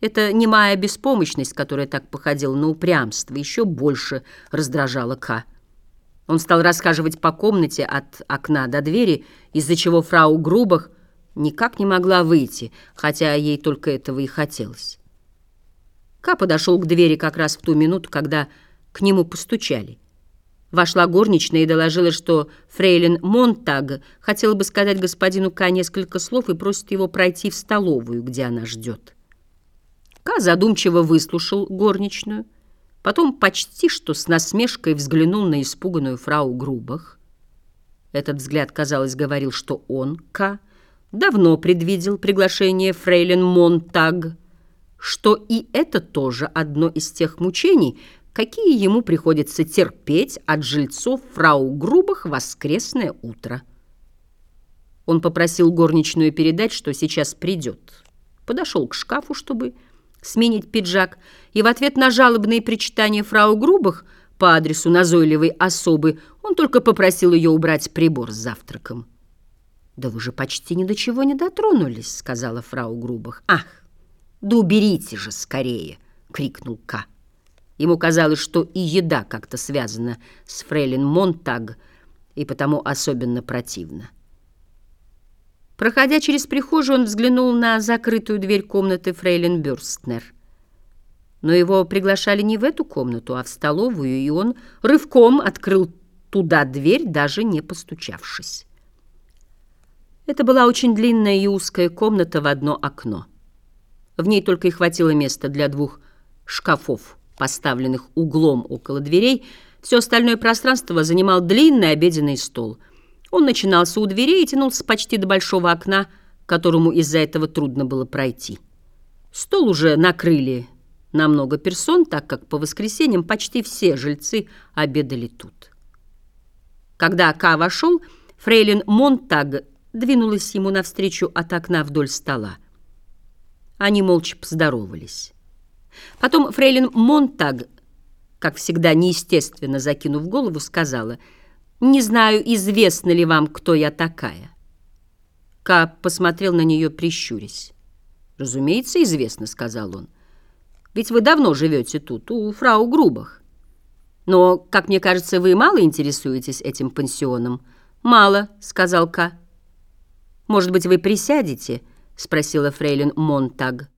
Эта немая беспомощность, которая так походила на упрямство, еще больше раздражала Ка. Он стал расхаживать по комнате от окна до двери, из-за чего фрау Грубах никак не могла выйти, хотя ей только этого и хотелось. Ка подошел к двери как раз в ту минуту, когда к нему постучали. Вошла горничная и доложила, что фрейлин Монтаг хотела бы сказать господину Ка несколько слов и просит его пройти в столовую, где она ждет. Задумчиво выслушал горничную, потом почти что с насмешкой взглянул на испуганную фрау Грубах. Этот взгляд, казалось, говорил, что он, Ка, давно предвидел приглашение фрейлин Монтаг, что и это тоже одно из тех мучений, какие ему приходится терпеть от жильцов фрау Грубах воскресное утро. Он попросил горничную передать, что сейчас придет. Подошел к шкафу, чтобы сменить пиджак, и в ответ на жалобные причитания фрау Грубах по адресу назойливой особы он только попросил ее убрать прибор с завтраком. «Да вы же почти ни до чего не дотронулись», — сказала фрау Грубах. «Ах, да уберите же скорее!» — крикнул Ка. Ему казалось, что и еда как-то связана с фрейлин Монтаг, и потому особенно противно. Проходя через прихожую, он взглянул на закрытую дверь комнаты фрейлин Бюрстнер. Но его приглашали не в эту комнату, а в столовую, и он рывком открыл туда дверь, даже не постучавшись. Это была очень длинная и узкая комната в одно окно. В ней только и хватило места для двух шкафов, поставленных углом около дверей. Все остальное пространство занимал длинный обеденный стол — он начинался у дверей и тянулся почти до большого окна, которому из-за этого трудно было пройти. Стол уже накрыли на много персон, так как по воскресеньям почти все жильцы обедали тут. Когда Ка вошел, фрейлин Монтаг двинулась ему навстречу от окна вдоль стола. Они молча поздоровались. Потом фрейлин Монтаг, как всегда неестественно закинув голову, сказала — не знаю, известно ли вам, кто я такая. Ка посмотрел на нее, прищурясь. «Разумеется, известно», — сказал он. «Ведь вы давно живете тут, у фрау Грубах. Но, как мне кажется, вы мало интересуетесь этим пансионом». «Мало», — сказал Ка. «Может быть, вы присядете?» — спросила фрейлин Монтаг.